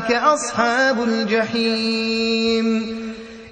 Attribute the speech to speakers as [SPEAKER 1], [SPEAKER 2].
[SPEAKER 1] أولئك أصحاب الجحيم.